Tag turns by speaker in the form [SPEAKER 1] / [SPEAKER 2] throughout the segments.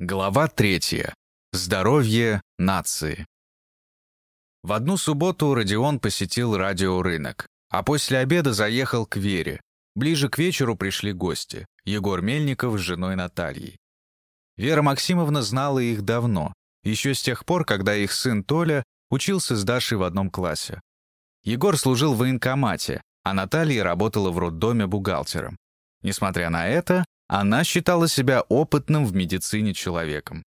[SPEAKER 1] Глава третья. Здоровье нации. В одну субботу Родион посетил радиорынок, а после обеда заехал к Вере. Ближе к вечеру пришли гости — Егор Мельников с женой Натальей. Вера Максимовна знала их давно, еще с тех пор, когда их сын Толя учился с Дашей в одном классе. Егор служил в военкомате, а Наталья работала в роддоме бухгалтером. Несмотря на это, она считала себя опытным в медицине человеком.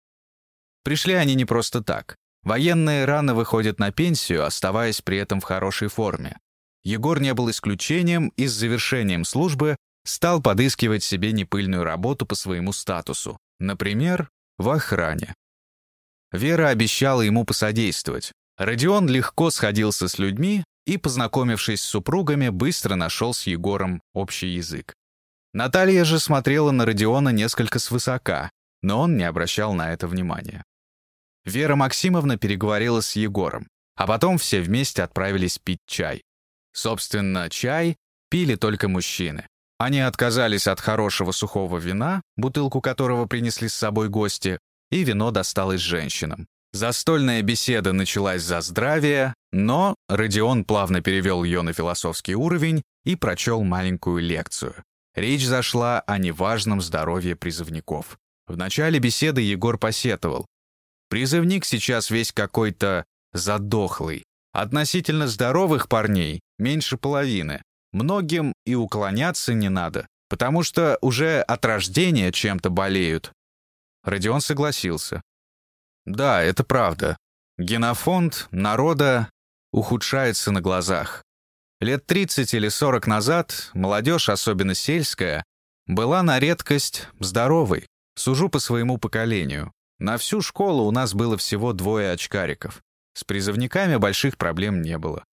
[SPEAKER 1] Пришли они не просто так. Военные рано выходят на пенсию, оставаясь при этом в хорошей форме. Егор не был исключением и с завершением службы стал подыскивать себе непыльную работу по своему статусу, например, в охране. Вера обещала ему посодействовать. Родион легко сходился с людьми и, познакомившись с супругами, быстро нашел с Егором общий язык. Наталья же смотрела на Родиона несколько свысока, но он не обращал на это внимания. Вера Максимовна переговорила с Егором, а потом все вместе отправились пить чай. Собственно, чай пили только мужчины. Они отказались от хорошего сухого вина, бутылку которого принесли с собой гости, и вино досталось женщинам. Застольная беседа началась за здравие, но Родион плавно перевел ее на философский уровень и прочел маленькую лекцию. Речь зашла о неважном здоровье призывников. В начале беседы Егор посетовал. Призывник сейчас весь какой-то задохлый. Относительно здоровых парней меньше половины. Многим и уклоняться не надо, потому что уже от рождения чем-то болеют. Родион согласился. Да, это правда. Генофонд народа ухудшается на глазах. Лет 30 или 40 назад молодежь, особенно сельская, была на редкость здоровой. Сужу по своему поколению. На всю школу у нас было всего двое очкариков. С призывниками больших проблем не было.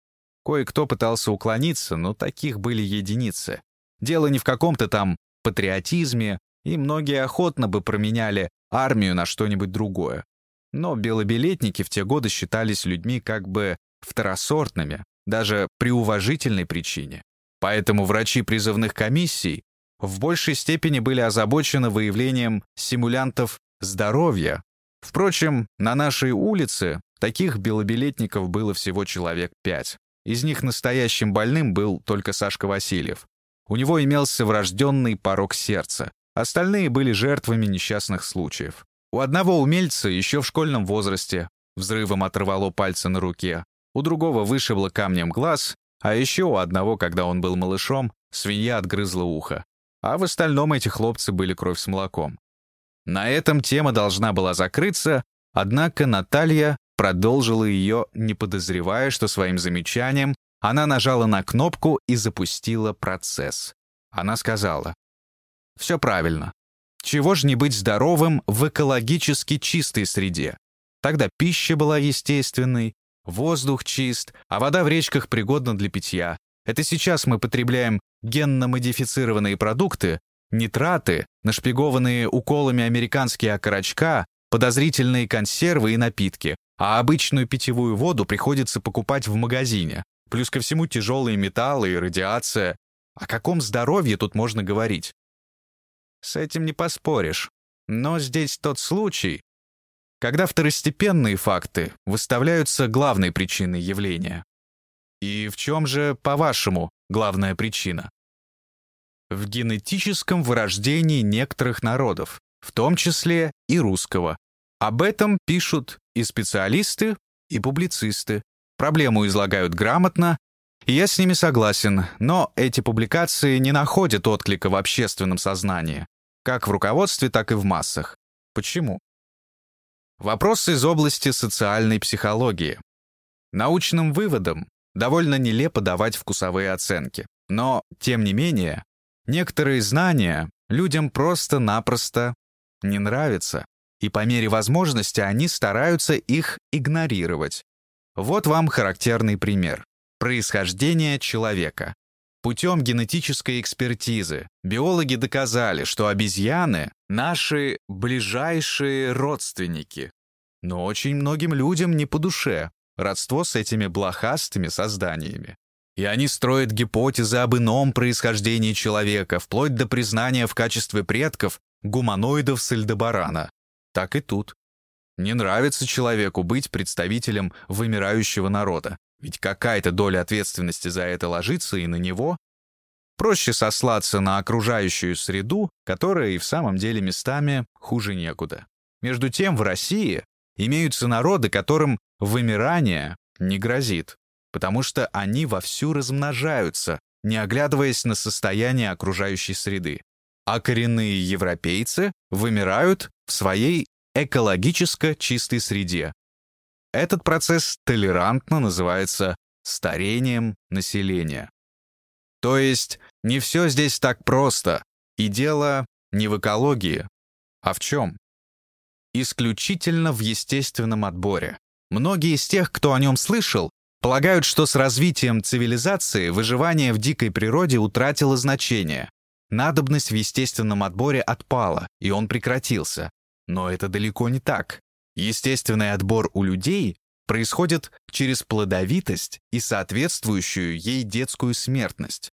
[SPEAKER 1] Кое-кто пытался уклониться, но таких были единицы. Дело не в каком-то там патриотизме, и многие охотно бы променяли армию на что-нибудь другое. Но белобилетники в те годы считались людьми как бы второсортными, даже при уважительной причине. Поэтому врачи призывных комиссий в большей степени были озабочены выявлением симулянтов здоровья. Впрочем, на нашей улице таких белобилетников было всего человек пять. Из них настоящим больным был только Сашка Васильев. У него имелся врожденный порог сердца. Остальные были жертвами несчастных случаев. У одного умельца еще в школьном возрасте взрывом оторвало пальцы на руке, у другого вышибло камнем глаз, а еще у одного, когда он был малышом, свинья отгрызла ухо. А в остальном эти хлопцы были кровь с молоком. На этом тема должна была закрыться, однако Наталья продолжила ее, не подозревая, что своим замечанием она нажала на кнопку и запустила процесс. Она сказала, «Все правильно. Чего ж не быть здоровым в экологически чистой среде? Тогда пища была естественной, Воздух чист, а вода в речках пригодна для питья. Это сейчас мы потребляем генно-модифицированные продукты, нитраты, нашпигованные уколами американские окорочка, подозрительные консервы и напитки, а обычную питьевую воду приходится покупать в магазине. Плюс ко всему тяжелые металлы и радиация. О каком здоровье тут можно говорить? С этим не поспоришь. Но здесь тот случай, когда второстепенные факты выставляются главной причиной явления. И в чем же, по-вашему, главная причина? В генетическом вырождении некоторых народов, в том числе и русского. Об этом пишут и специалисты, и публицисты. Проблему излагают грамотно, и я с ними согласен, но эти публикации не находят отклика в общественном сознании, как в руководстве, так и в массах. Почему? Вопрос из области социальной психологии. Научным выводом довольно нелепо давать вкусовые оценки. Но, тем не менее, некоторые знания людям просто-напросто не нравятся, и по мере возможности они стараются их игнорировать. Вот вам характерный пример. Происхождение человека. Путем генетической экспертизы биологи доказали, что обезьяны — наши ближайшие родственники. Но очень многим людям не по душе родство с этими блохастыми созданиями. И они строят гипотезы об ином происхождении человека, вплоть до признания в качестве предков гуманоидов с Эльдебарана. Так и тут. Не нравится человеку быть представителем вымирающего народа, ведь какая-то доля ответственности за это ложится и на него. Проще сослаться на окружающую среду, которая и в самом деле местами хуже некуда. Между тем в России имеются народы, которым вымирание не грозит, потому что они вовсю размножаются, не оглядываясь на состояние окружающей среды. А коренные европейцы вымирают в своей экологически чистой среде. Этот процесс толерантно называется старением населения. То есть не все здесь так просто, и дело не в экологии. А в чем? Исключительно в естественном отборе. Многие из тех, кто о нем слышал, полагают, что с развитием цивилизации выживание в дикой природе утратило значение. Надобность в естественном отборе отпала, и он прекратился. Но это далеко не так. Естественный отбор у людей происходит через плодовитость и соответствующую ей детскую смертность.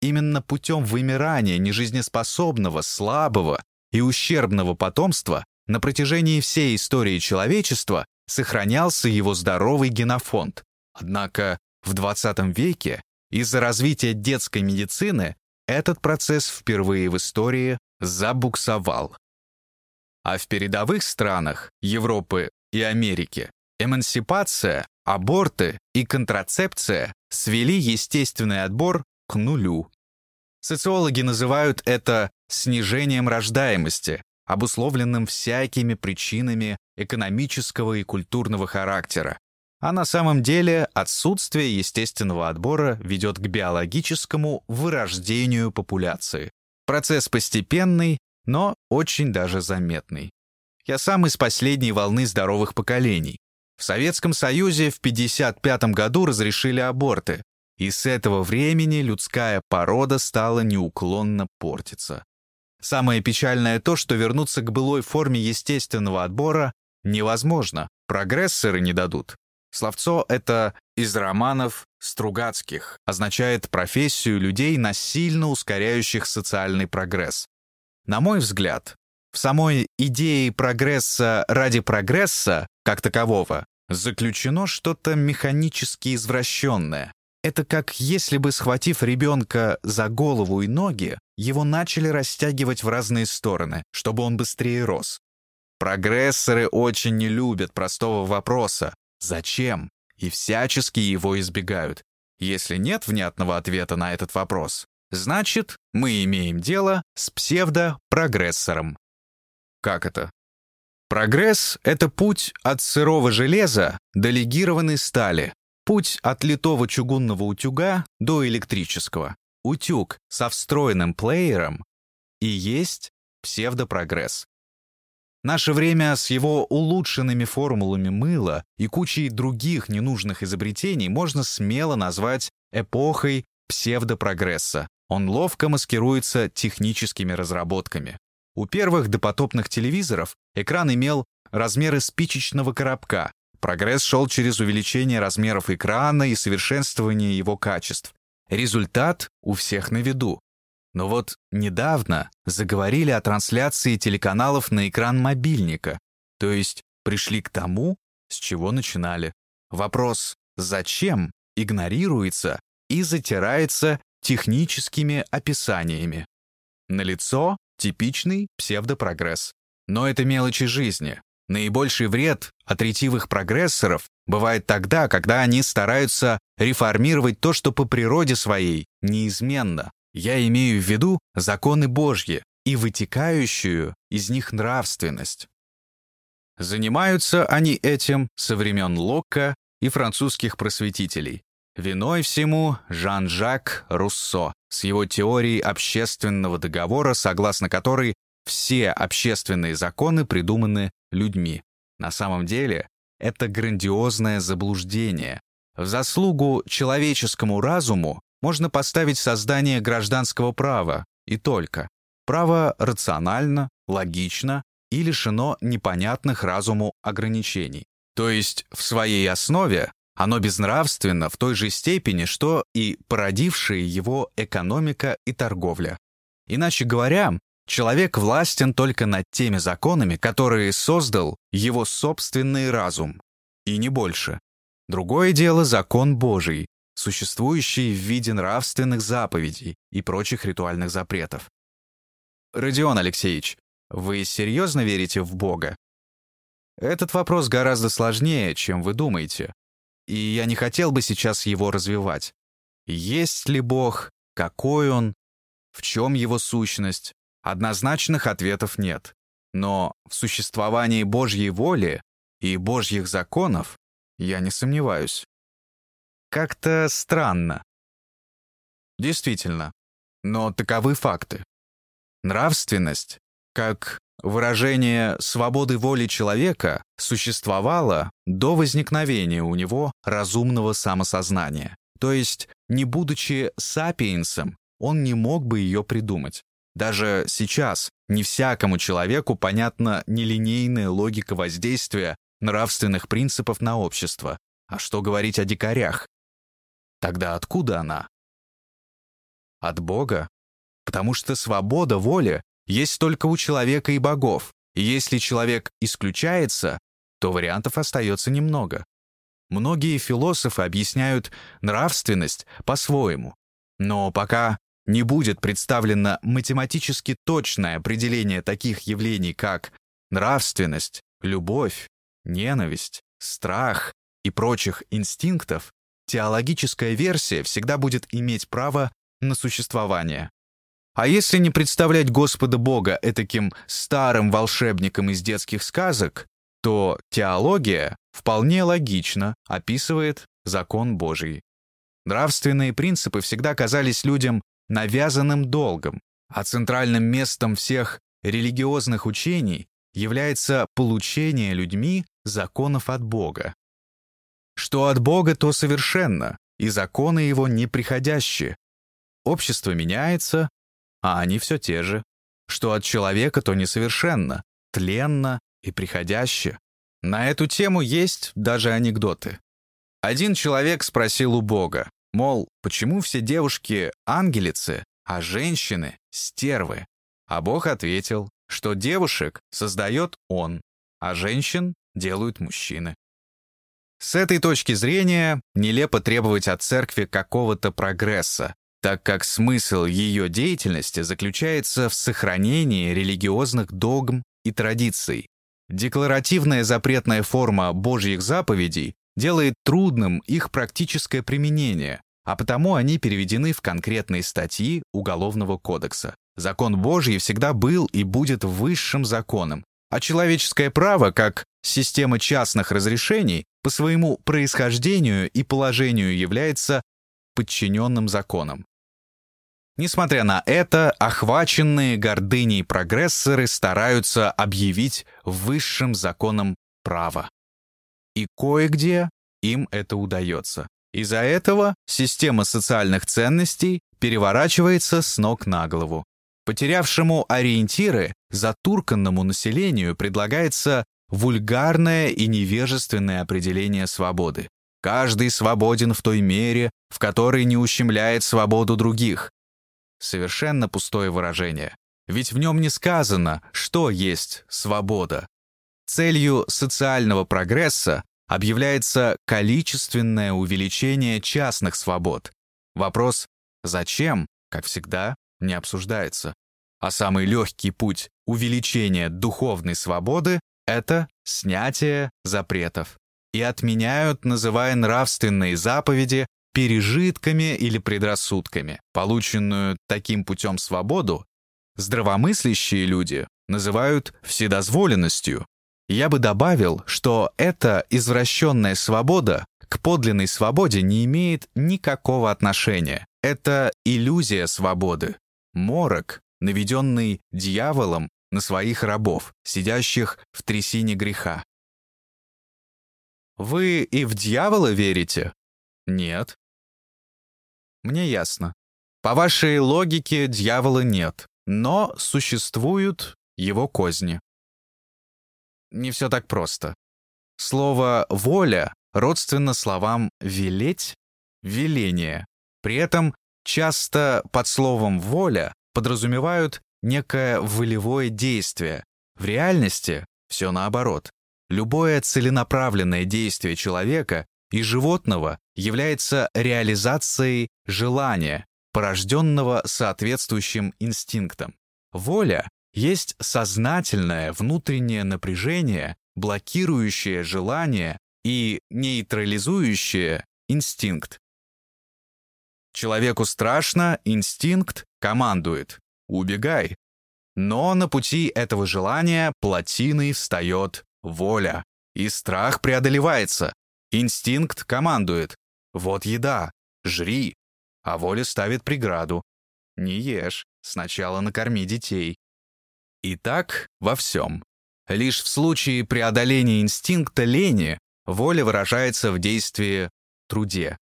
[SPEAKER 1] Именно путем вымирания нежизнеспособного, слабого и ущербного потомства на протяжении всей истории человечества сохранялся его здоровый генофонд. Однако в 20 веке из-за развития детской медицины этот процесс впервые в истории забуксовал. А в передовых странах Европы и Америки эмансипация, аборты и контрацепция свели естественный отбор к нулю. Социологи называют это снижением рождаемости, обусловленным всякими причинами экономического и культурного характера. А на самом деле отсутствие естественного отбора ведет к биологическому вырождению популяции. Процесс постепенный, но очень даже заметный. Я сам из последней волны здоровых поколений. В Советском Союзе в 1955 году разрешили аборты, и с этого времени людская порода стала неуклонно портиться. Самое печальное то, что вернуться к былой форме естественного отбора невозможно, прогрессоры не дадут. Словцо это из романов Стругацких, означает профессию людей, насильно ускоряющих социальный прогресс. На мой взгляд, в самой идее прогресса ради прогресса, как такового, заключено что-то механически извращенное. Это как если бы, схватив ребенка за голову и ноги, его начали растягивать в разные стороны, чтобы он быстрее рос. Прогрессоры очень не любят простого вопроса «Зачем?» и всячески его избегают. Если нет внятного ответа на этот вопрос, Значит, мы имеем дело с псевдопрогрессором. Как это? Прогресс — это путь от сырого железа до легированной стали, путь от литого чугунного утюга до электрического. Утюг со встроенным плеером и есть псевдопрогресс. Наше время с его улучшенными формулами мыла и кучей других ненужных изобретений можно смело назвать эпохой псевдопрогресса. Он ловко маскируется техническими разработками. У первых допотопных телевизоров экран имел размеры спичечного коробка. Прогресс шел через увеличение размеров экрана и совершенствование его качеств. Результат у всех на виду. Но вот недавно заговорили о трансляции телеканалов на экран мобильника, то есть пришли к тому, с чего начинали. Вопрос «зачем?» игнорируется и затирается техническими описаниями. Налицо типичный псевдопрогресс. Но это мелочи жизни. Наибольший вред от ретивых прогрессоров бывает тогда, когда они стараются реформировать то, что по природе своей неизменно. Я имею в виду законы Божьи и вытекающую из них нравственность. Занимаются они этим со времен Локка и французских просветителей. Виной всему Жан-Жак Руссо с его теорией общественного договора, согласно которой все общественные законы придуманы людьми. На самом деле, это грандиозное заблуждение. В заслугу человеческому разуму можно поставить создание гражданского права, и только. Право рационально, логично и лишено непонятных разуму ограничений. То есть в своей основе оно безнравственно в той же степени, что и породившие его экономика и торговля. Иначе говоря, Человек властен только над теми законами, которые создал его собственный разум, и не больше. Другое дело закон Божий, существующий в виде нравственных заповедей и прочих ритуальных запретов. Родион Алексеевич, вы серьезно верите в Бога? Этот вопрос гораздо сложнее, чем вы думаете, и я не хотел бы сейчас его развивать. Есть ли Бог? Какой Он? В чем его сущность? Однозначных ответов нет. Но в существовании Божьей воли и Божьих законов я не сомневаюсь. Как-то странно. Действительно. Но таковы факты. Нравственность, как выражение свободы воли человека, существовала до возникновения у него разумного самосознания. То есть, не будучи сапиенсом, он не мог бы ее придумать. Даже сейчас не всякому человеку понятна нелинейная логика воздействия нравственных принципов на общество. А что говорить о дикарях? Тогда откуда она? От Бога? Потому что свобода воли есть только у человека и богов. И если человек исключается, то вариантов остается немного. Многие философы объясняют нравственность по-своему. Но пока не будет представлено математически точное определение таких явлений, как нравственность, любовь, ненависть, страх и прочих инстинктов, теологическая версия всегда будет иметь право на существование. А если не представлять Господа Бога этаким старым волшебником из детских сказок, то теология вполне логично описывает закон Божий. Нравственные принципы всегда казались людям навязанным долгом, а центральным местом всех религиозных учений является получение людьми законов от Бога. Что от Бога, то совершенно, и законы его неприходящие. Общество меняется, а они все те же. Что от человека, то несовершенно, тленно и приходяще. На эту тему есть даже анекдоты. Один человек спросил у Бога, Мол, почему все девушки ангелицы, а женщины — стервы? А Бог ответил, что девушек создает Он, а женщин делают мужчины. С этой точки зрения нелепо требовать от церкви какого-то прогресса, так как смысл ее деятельности заключается в сохранении религиозных догм и традиций. Декларативная запретная форма Божьих заповедей делает трудным их практическое применение, а потому они переведены в конкретные статьи Уголовного кодекса. Закон Божий всегда был и будет высшим законом, а человеческое право, как система частных разрешений, по своему происхождению и положению является подчиненным законом. Несмотря на это, охваченные гордыней прогрессоры стараются объявить высшим законом право и кое-где им это удается. Из-за этого система социальных ценностей переворачивается с ног на голову. Потерявшему ориентиры, затурканному населению предлагается вульгарное и невежественное определение свободы. Каждый свободен в той мере, в которой не ущемляет свободу других. Совершенно пустое выражение. Ведь в нем не сказано, что есть свобода. Целью социального прогресса объявляется количественное увеличение частных свобод. Вопрос «зачем?» как всегда, не обсуждается. А самый легкий путь увеличения духовной свободы — это снятие запретов. И отменяют, называя нравственные заповеди пережитками или предрассудками. Полученную таким путем свободу здравомыслящие люди называют вседозволенностью, я бы добавил, что эта извращенная свобода к подлинной свободе не имеет никакого отношения. Это иллюзия свободы, морок, наведенный дьяволом на своих рабов, сидящих в трясине греха. Вы и в дьявола верите? Нет. Мне ясно. По вашей логике дьявола нет, но существуют его козни не все так просто. Слово «воля» родственно словам «велеть», «веление». При этом часто под словом «воля» подразумевают некое волевое действие. В реальности все наоборот. Любое целенаправленное действие человека и животного является реализацией желания, порожденного соответствующим инстинктом. Воля есть сознательное внутреннее напряжение, блокирующее желание и нейтрализующее инстинкт. Человеку страшно, инстинкт командует «убегай». Но на пути этого желания плотиной встает воля, и страх преодолевается. Инстинкт командует «вот еда, жри», а воля ставит преграду «не ешь, сначала накорми детей». И так во всем. Лишь в случае преодоления инстинкта лени воля выражается в действии труде.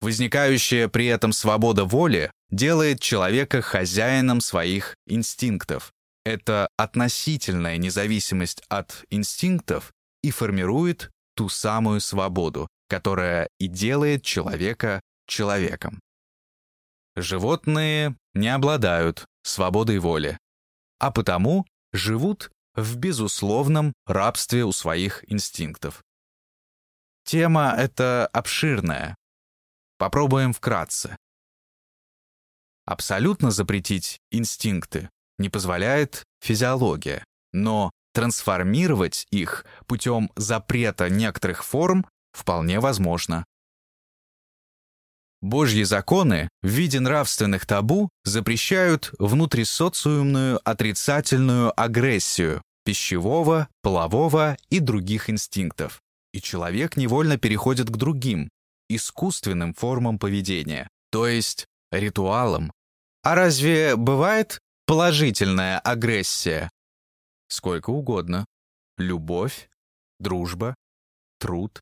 [SPEAKER 1] Возникающая при этом свобода воли делает человека хозяином своих инстинктов. Это относительная независимость от инстинктов и формирует ту самую свободу, которая и делает человека человеком. Животные не обладают свободой воли, а потому живут в безусловном рабстве у своих инстинктов. Тема эта обширная. Попробуем вкратце. Абсолютно запретить инстинкты не позволяет физиология, но трансформировать их путем запрета некоторых форм вполне возможно. Божьи законы в виде нравственных табу запрещают внутрисоциумную отрицательную агрессию пищевого, полового и других инстинктов. И человек невольно переходит к другим, искусственным формам поведения, то есть ритуалам. А разве бывает положительная агрессия? Сколько угодно. Любовь, дружба, труд.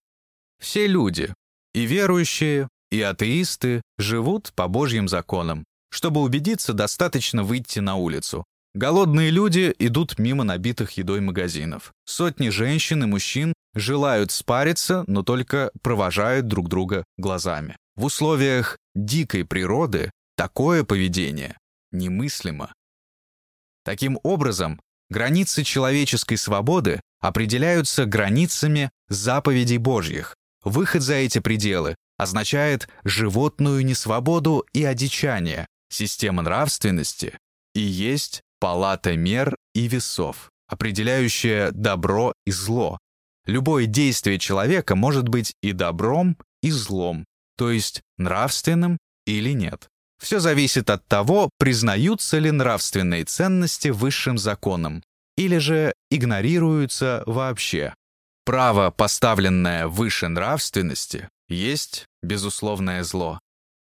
[SPEAKER 1] Все люди, и верующие, и атеисты живут по Божьим законам. Чтобы убедиться, достаточно выйти на улицу. Голодные люди идут мимо набитых едой магазинов. Сотни женщин и мужчин желают спариться, но только провожают друг друга глазами. В условиях дикой природы такое поведение немыслимо. Таким образом, границы человеческой свободы определяются границами заповедей Божьих. Выход за эти пределы означает животную несвободу и одичание. Система нравственности и есть палата мер и весов, определяющая добро и зло. Любое действие человека может быть и добром, и злом, то есть нравственным или нет. Все зависит от того, признаются ли нравственные ценности высшим законом, или же игнорируются вообще. Право, поставленное выше нравственности, есть безусловное зло.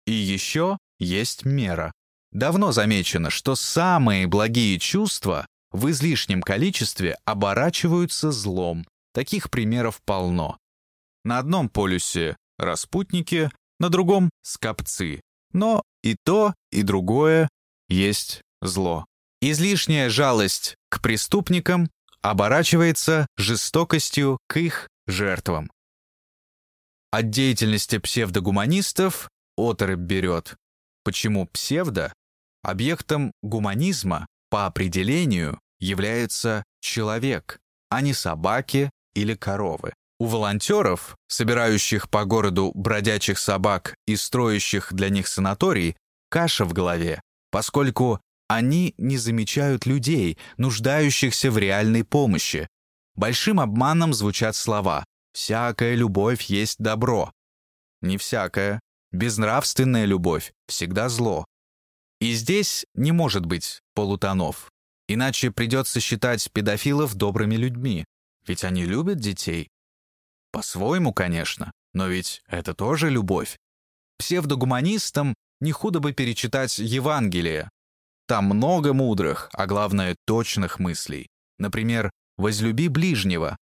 [SPEAKER 1] И еще есть мера. Давно замечено, что самые благие чувства в излишнем количестве оборачиваются злом. Таких примеров полно. На одном полюсе — распутники, на другом — скопцы. Но и то, и другое есть зло. Излишняя жалость к преступникам оборачивается жестокостью к их жертвам. От деятельности псевдогуманистов оторопь берет. Почему псевдо? Объектом гуманизма по определению является человек, а не собаки или коровы. У волонтеров, собирающих по городу бродячих собак и строящих для них санаторий, каша в голове, поскольку они не замечают людей, нуждающихся в реальной помощи. Большим обманом звучат слова «всякая любовь есть добро». Не всякая. Безнравственная любовь всегда зло. И здесь не может быть полутонов. Иначе придется считать педофилов добрыми людьми. Ведь они любят детей. По-своему, конечно, но ведь это тоже любовь. Псевдогуманистам не худо бы перечитать Евангелие. Там много мудрых, а главное точных мыслей. Например, «возлюби ближнего».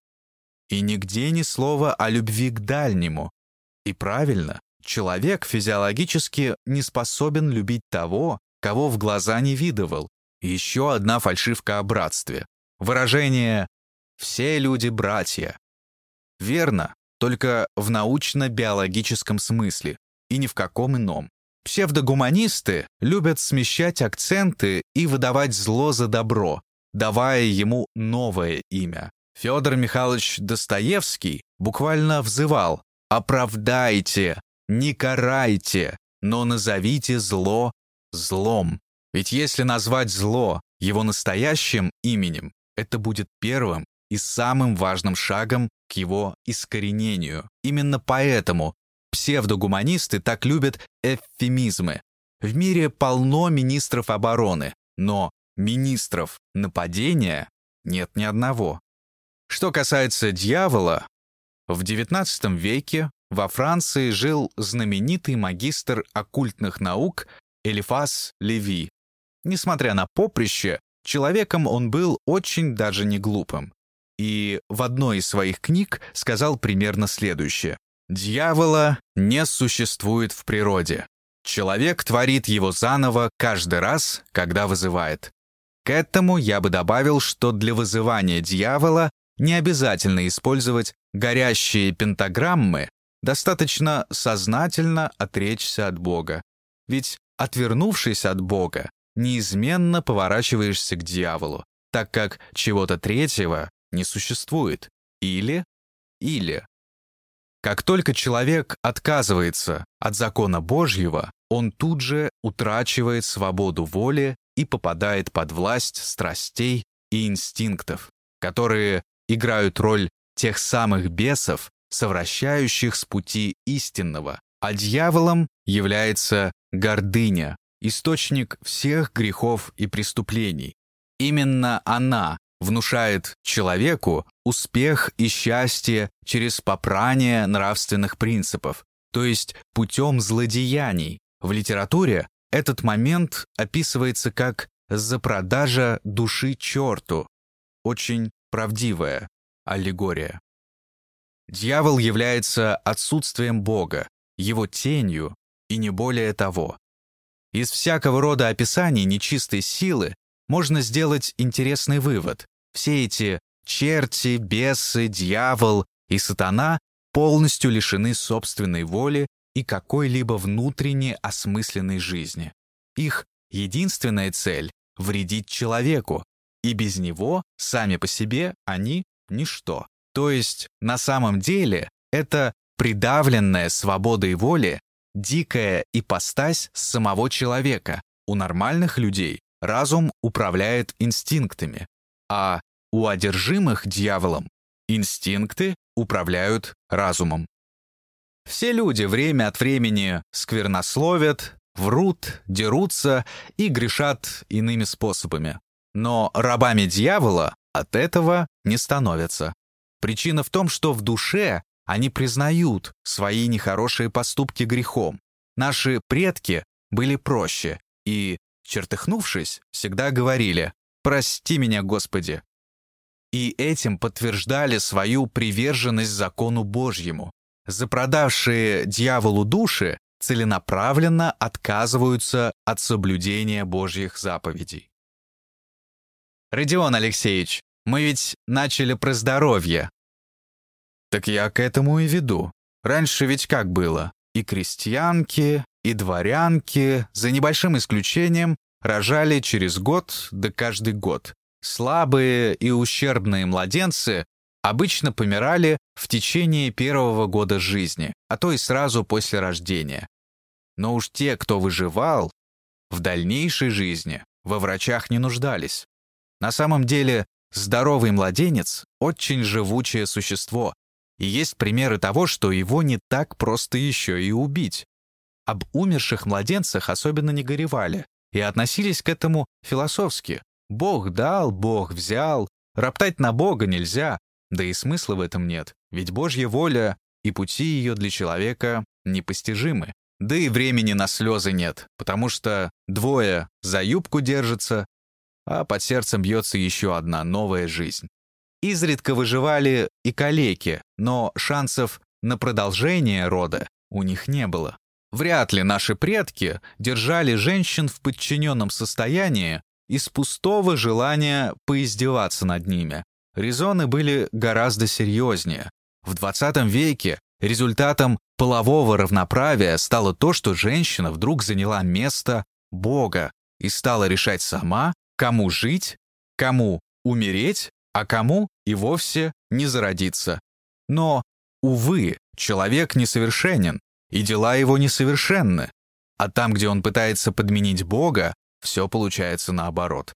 [SPEAKER 1] И нигде ни слова о любви к дальнему. И правильно, человек физиологически не способен любить того, кого в глаза не видывал. Еще одна фальшивка о братстве. Выражение «все люди братья». Верно, только в научно-биологическом смысле и ни в каком ином. Псевдогуманисты любят смещать акценты и выдавать зло за добро, давая ему новое имя. Федор Михайлович Достоевский буквально взывал «Оправдайте, не карайте, но назовите зло злом». Ведь если назвать зло его настоящим именем, это будет первым и самым важным шагом к его искоренению. Именно поэтому псевдогуманисты так любят эвфемизмы. В мире полно министров обороны, но министров нападения нет ни одного. Что касается дьявола, в XIX веке во Франции жил знаменитый магистр оккультных наук Элифас Леви. Несмотря на поприще, человеком он был очень даже не глупым. И в одной из своих книг сказал примерно следующее. «Дьявола не существует в природе. Человек творит его заново каждый раз, когда вызывает. К этому я бы добавил, что для вызывания дьявола не обязательно использовать горящие пентаграммы, достаточно сознательно отречься от Бога. Ведь, отвернувшись от Бога, неизменно поворачиваешься к дьяволу, так как чего-то третьего не существует. Или, или. Как только человек отказывается от закона Божьего, он тут же утрачивает свободу воли и попадает под власть страстей и инстинктов, которые играют роль тех самых бесов, совращающих с пути истинного, а дьяволом является гордыня, источник всех грехов и преступлений. Именно она внушает человеку успех и счастье через попрание нравственных принципов, то есть путем злодеяний. В литературе этот момент описывается как «запродажа души черту». Очень правдивая аллегория. Дьявол является отсутствием Бога, его тенью и не более того. Из всякого рода описаний нечистой силы можно сделать интересный вывод. Все эти черти, бесы, дьявол и сатана полностью лишены собственной воли и какой-либо внутренне осмысленной жизни. Их единственная цель — вредить человеку, и без него сами по себе они ничто. То есть на самом деле это придавленная свободой воли дикая ипостась самого человека. У нормальных людей разум управляет инстинктами, а у одержимых дьяволом инстинкты управляют разумом. Все люди время от времени сквернословят, врут, дерутся и грешат иными способами. Но рабами дьявола от этого не становятся. Причина в том, что в душе они признают свои нехорошие поступки грехом. Наши предки были проще и, чертыхнувшись, всегда говорили «Прости меня, Господи». И этим подтверждали свою приверженность закону Божьему. Запродавшие дьяволу души целенаправленно отказываются от соблюдения Божьих заповедей. «Родион Алексеевич, мы ведь начали про здоровье». «Так я к этому и веду. Раньше ведь как было? И крестьянки, и дворянки, за небольшим исключением, рожали через год да каждый год. Слабые и ущербные младенцы обычно помирали в течение первого года жизни, а то и сразу после рождения. Но уж те, кто выживал, в дальнейшей жизни во врачах не нуждались. На самом деле, здоровый младенец — очень живучее существо, и есть примеры того, что его не так просто еще и убить. Об умерших младенцах особенно не горевали и относились к этому философски. Бог дал, Бог взял, роптать на Бога нельзя, да и смысла в этом нет, ведь Божья воля и пути ее для человека непостижимы. Да и времени на слезы нет, потому что двое за юбку держатся, а под сердцем бьется еще одна новая жизнь. Изредка выживали и калеки, но шансов на продолжение рода у них не было. Вряд ли наши предки держали женщин в подчиненном состоянии из пустого желания поиздеваться над ними. Резоны были гораздо серьезнее. В 20 веке результатом полового равноправия стало то, что женщина вдруг заняла место Бога и стала решать сама, кому жить, кому умереть, а кому и вовсе не зародиться. Но, увы, человек несовершенен, и дела его несовершенны. А там, где он пытается подменить Бога, все получается наоборот.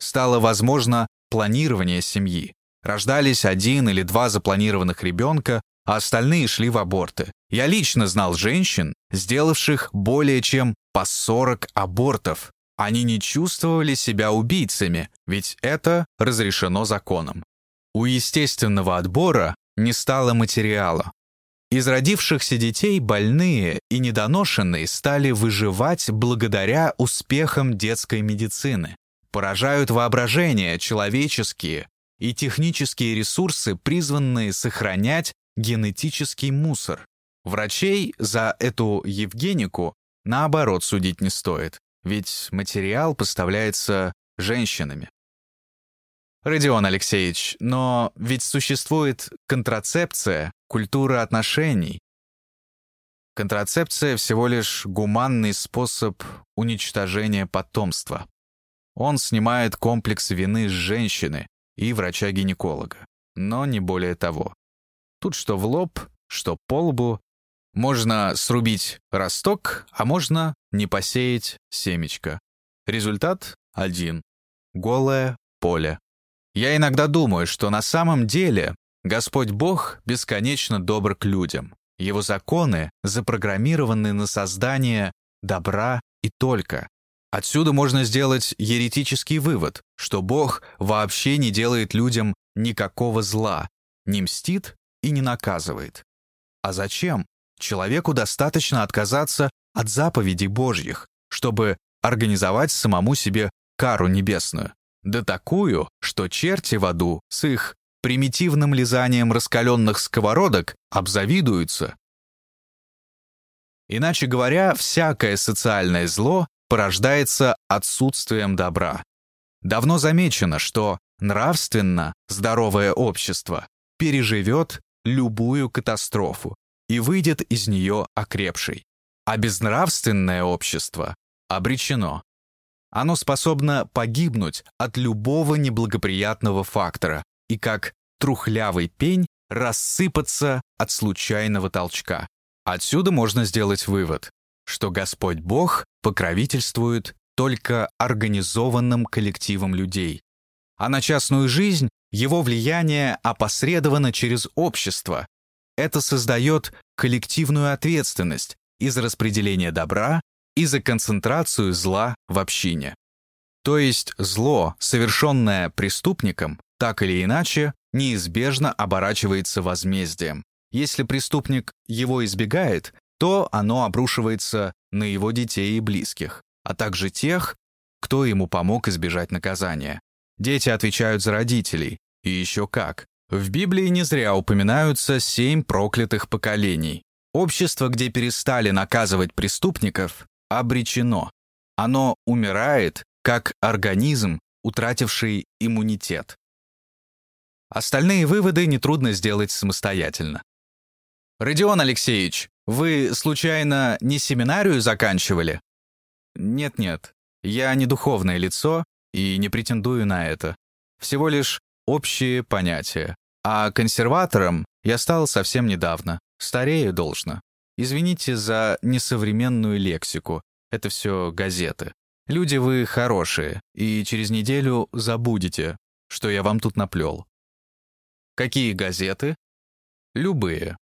[SPEAKER 1] Стало возможно планирование семьи. Рождались один или два запланированных ребенка, а остальные шли в аборты. Я лично знал женщин, сделавших более чем по 40 абортов. Они не чувствовали себя убийцами, ведь это разрешено законом. У естественного отбора не стало материала. Из родившихся детей больные и недоношенные стали выживать благодаря успехам детской медицины. Поражают воображение человеческие и технические ресурсы, призванные сохранять генетический мусор. Врачей за эту Евгенику наоборот судить не стоит, ведь материал поставляется женщинами. Родион Алексеевич, но ведь существует контрацепция, культура отношений. Контрацепция всего лишь гуманный способ уничтожения потомства. Он снимает комплекс вины с женщины и врача-гинеколога, но не более того. Тут что в лоб, что по лбу. Можно срубить росток, а можно не посеять семечко. Результат один. Голое поле. Я иногда думаю, что на самом деле Господь Бог бесконечно добр к людям. Его законы запрограммированы на создание добра и только. Отсюда можно сделать еретический вывод, что Бог вообще не делает людям никакого зла, не мстит и не наказывает. А зачем? Человеку достаточно отказаться от заповедей Божьих, чтобы организовать самому себе кару небесную. Да такую, что черти в аду с их примитивным лизанием раскаленных сковородок обзавидуются. Иначе говоря, всякое социальное зло порождается отсутствием добра. Давно замечено, что нравственно здоровое общество переживет любую катастрофу и выйдет из нее окрепшей. А безнравственное общество обречено. Оно способно погибнуть от любого неблагоприятного фактора и как трухлявый пень рассыпаться от случайного толчка. Отсюда можно сделать вывод, что Господь Бог покровительствует только организованным коллективом людей, а на частную жизнь его влияние опосредовано через общество. Это создает коллективную ответственность и за распределение добра, и за концентрацию зла в общине. То есть зло, совершенное преступником, так или иначе, неизбежно оборачивается возмездием. Если преступник его избегает, то оно обрушивается на его детей и близких, а также тех, кто ему помог избежать наказания. Дети отвечают за родителей, и еще как. В Библии не зря упоминаются семь проклятых поколений. Общество, где перестали наказывать преступников, обречено. Оно умирает, как организм, утративший иммунитет. Остальные выводы нетрудно сделать самостоятельно. «Родион Алексеевич, вы, случайно, не семинарию заканчивали?» «Нет-нет, я не духовное лицо и не претендую на это. Всего лишь общие понятия. А консерватором я стал совсем недавно. Старею должно. Извините за несовременную лексику. Это все газеты. Люди вы хорошие, и через неделю забудете, что я вам тут наплел. Какие газеты? Любые.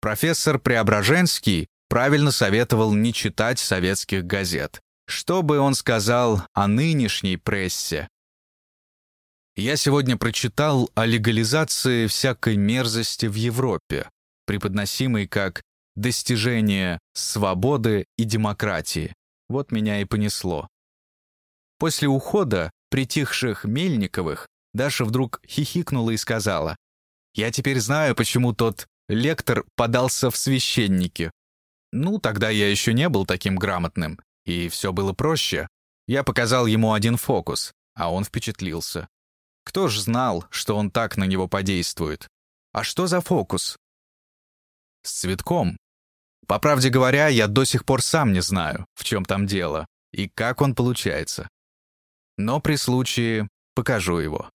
[SPEAKER 1] Профессор Преображенский правильно советовал не читать советских газет. Что бы он сказал о нынешней прессе? Я сегодня прочитал о легализации всякой мерзости в Европе, преподносимой как достижение свободы и демократии. Вот меня и понесло. После ухода притихших Мельниковых Даша вдруг хихикнула и сказала, «Я теперь знаю, почему тот лектор подался в священники. Ну, тогда я еще не был таким грамотным, и все было проще. Я показал ему один фокус, а он впечатлился. Кто ж знал, что он так на него подействует? А что за фокус? С цветком. По правде говоря, я до сих пор сам не знаю, в чем там дело и как он получается. Но при случае покажу его.